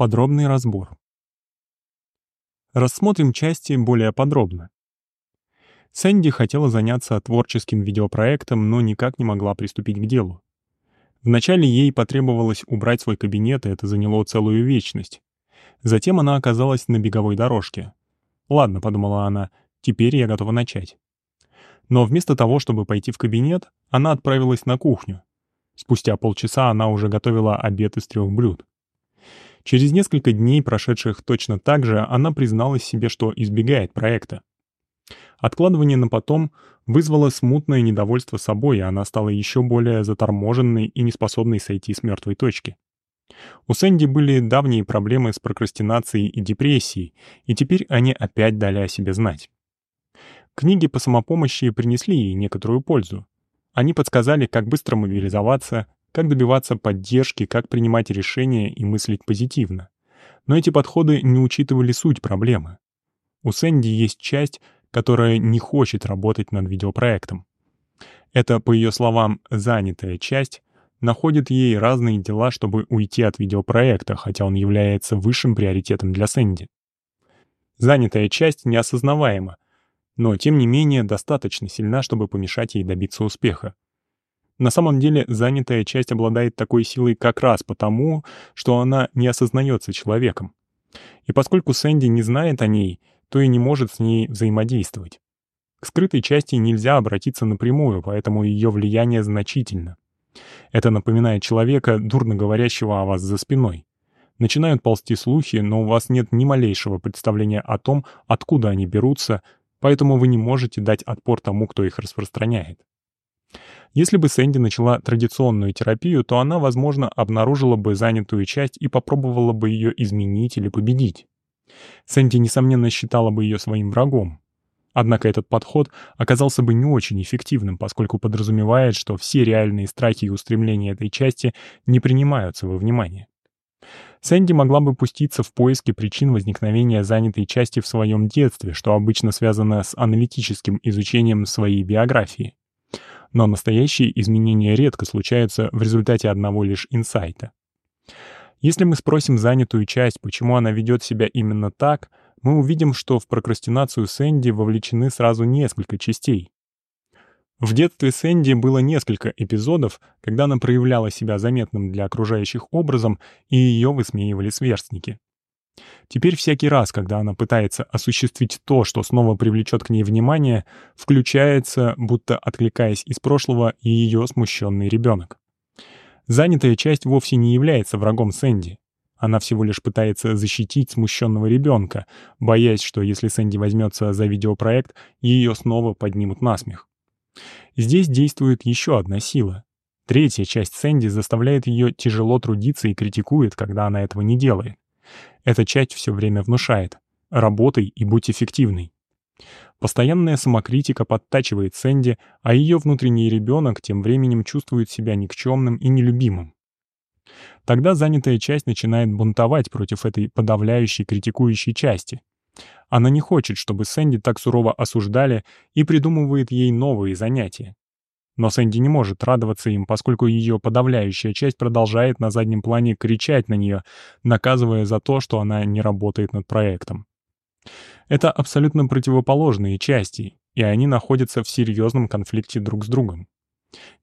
Подробный разбор. Рассмотрим части более подробно. Сэнди хотела заняться творческим видеопроектом, но никак не могла приступить к делу. Вначале ей потребовалось убрать свой кабинет, и это заняло целую вечность. Затем она оказалась на беговой дорожке. «Ладно», — подумала она, — «теперь я готова начать». Но вместо того, чтобы пойти в кабинет, она отправилась на кухню. Спустя полчаса она уже готовила обед из трех блюд. Через несколько дней, прошедших точно так же, она призналась себе, что избегает проекта. Откладывание на потом вызвало смутное недовольство собой, и она стала еще более заторможенной и неспособной сойти с мертвой точки. У Сэнди были давние проблемы с прокрастинацией и депрессией, и теперь они опять дали о себе знать. Книги по самопомощи принесли ей некоторую пользу. Они подсказали, как быстро мобилизоваться, как добиваться поддержки, как принимать решения и мыслить позитивно. Но эти подходы не учитывали суть проблемы. У Сэнди есть часть, которая не хочет работать над видеопроектом. Это, по ее словам, занятая часть находит ей разные дела, чтобы уйти от видеопроекта, хотя он является высшим приоритетом для Сэнди. Занятая часть неосознаваема, но тем не менее достаточно сильна, чтобы помешать ей добиться успеха. На самом деле занятая часть обладает такой силой как раз потому, что она не осознается человеком. И поскольку Сэнди не знает о ней, то и не может с ней взаимодействовать. К скрытой части нельзя обратиться напрямую, поэтому ее влияние значительно. Это напоминает человека, дурно говорящего о вас за спиной. Начинают ползти слухи, но у вас нет ни малейшего представления о том, откуда они берутся, поэтому вы не можете дать отпор тому, кто их распространяет. Если бы Сэнди начала традиционную терапию, то она, возможно, обнаружила бы занятую часть и попробовала бы ее изменить или победить. Сэнди, несомненно, считала бы ее своим врагом. Однако этот подход оказался бы не очень эффективным, поскольку подразумевает, что все реальные страхи и устремления этой части не принимаются во внимание. Сэнди могла бы пуститься в поиски причин возникновения занятой части в своем детстве, что обычно связано с аналитическим изучением своей биографии но настоящие изменения редко случаются в результате одного лишь инсайта. Если мы спросим занятую часть, почему она ведет себя именно так, мы увидим, что в прокрастинацию Сэнди вовлечены сразу несколько частей. В детстве Сэнди было несколько эпизодов, когда она проявляла себя заметным для окружающих образом, и ее высмеивали сверстники. Теперь всякий раз, когда она пытается осуществить то, что снова привлечет к ней внимание, включается, будто откликаясь из прошлого, и ее смущенный ребенок. Занятая часть вовсе не является врагом Сэнди. Она всего лишь пытается защитить смущенного ребенка, боясь, что если Сэнди возьмется за видеопроект, ее снова поднимут на смех. Здесь действует еще одна сила. Третья часть Сэнди заставляет ее тяжело трудиться и критикует, когда она этого не делает. Эта часть все время внушает «работай и будь эффективной». Постоянная самокритика подтачивает Сэнди, а ее внутренний ребенок тем временем чувствует себя никчемным и нелюбимым. Тогда занятая часть начинает бунтовать против этой подавляющей, критикующей части. Она не хочет, чтобы Сэнди так сурово осуждали и придумывает ей новые занятия. Но Сэнди не может радоваться им, поскольку ее подавляющая часть продолжает на заднем плане кричать на нее, наказывая за то, что она не работает над проектом. Это абсолютно противоположные части, и они находятся в серьезном конфликте друг с другом.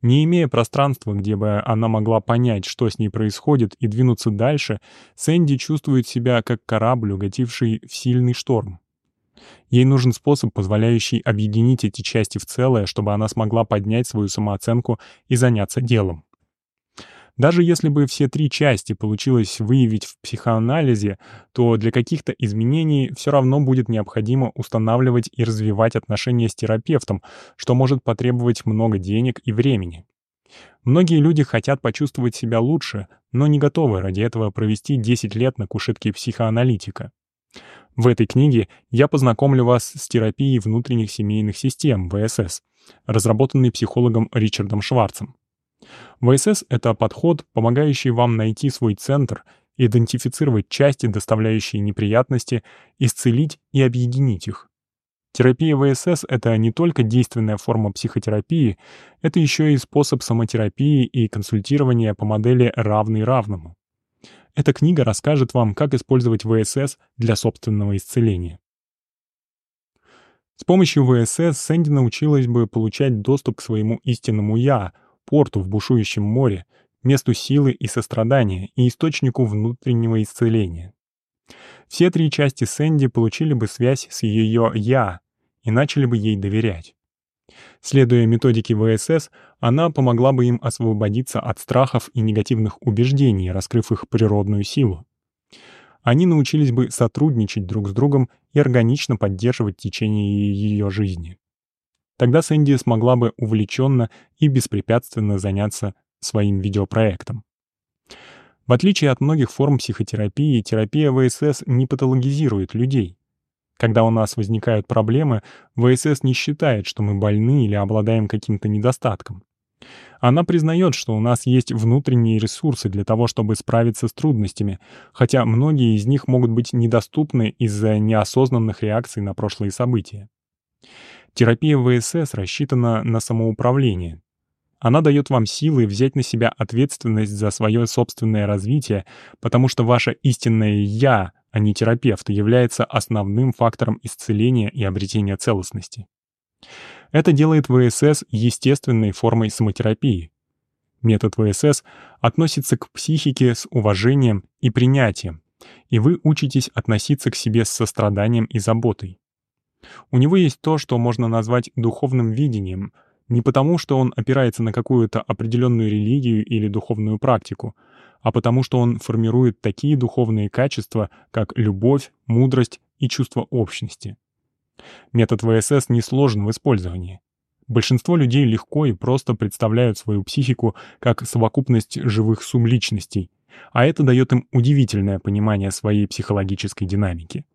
Не имея пространства, где бы она могла понять, что с ней происходит, и двинуться дальше, Сэнди чувствует себя как корабль, угодивший в сильный шторм. Ей нужен способ, позволяющий объединить эти части в целое, чтобы она смогла поднять свою самооценку и заняться делом. Даже если бы все три части получилось выявить в психоанализе, то для каких-то изменений все равно будет необходимо устанавливать и развивать отношения с терапевтом, что может потребовать много денег и времени. Многие люди хотят почувствовать себя лучше, но не готовы ради этого провести 10 лет на кушетке психоаналитика. В этой книге я познакомлю вас с терапией внутренних семейных систем, ВСС, разработанной психологом Ричардом Шварцем. ВСС — это подход, помогающий вам найти свой центр, идентифицировать части, доставляющие неприятности, исцелить и объединить их. Терапия ВСС — это не только действенная форма психотерапии, это еще и способ самотерапии и консультирования по модели «равный равному». Эта книга расскажет вам, как использовать ВСС для собственного исцеления. С помощью ВСС Сэнди научилась бы получать доступ к своему истинному «я», порту в бушующем море, месту силы и сострадания и источнику внутреннего исцеления. Все три части Сэнди получили бы связь с ее «я» и начали бы ей доверять. Следуя методике ВСС, она помогла бы им освободиться от страхов и негативных убеждений, раскрыв их природную силу. Они научились бы сотрудничать друг с другом и органично поддерживать течение ее жизни. Тогда Сэнди смогла бы увлеченно и беспрепятственно заняться своим видеопроектом. В отличие от многих форм психотерапии, терапия ВСС не патологизирует людей. Когда у нас возникают проблемы, ВСС не считает, что мы больны или обладаем каким-то недостатком. Она признает, что у нас есть внутренние ресурсы для того, чтобы справиться с трудностями, хотя многие из них могут быть недоступны из-за неосознанных реакций на прошлые события. Терапия ВСС рассчитана на самоуправление. Она дает вам силы взять на себя ответственность за свое собственное развитие, потому что ваше истинное «я», а не терапевт, является основным фактором исцеления и обретения целостности. Это делает ВСС естественной формой самотерапии. Метод ВСС относится к психике с уважением и принятием, и вы учитесь относиться к себе с состраданием и заботой. У него есть то, что можно назвать духовным видением, не потому, что он опирается на какую-то определенную религию или духовную практику, а потому что он формирует такие духовные качества, как любовь, мудрость и чувство общности. Метод ВСС не сложен в использовании. Большинство людей легко и просто представляют свою психику как совокупность живых субличностей, а это дает им удивительное понимание своей психологической динамики.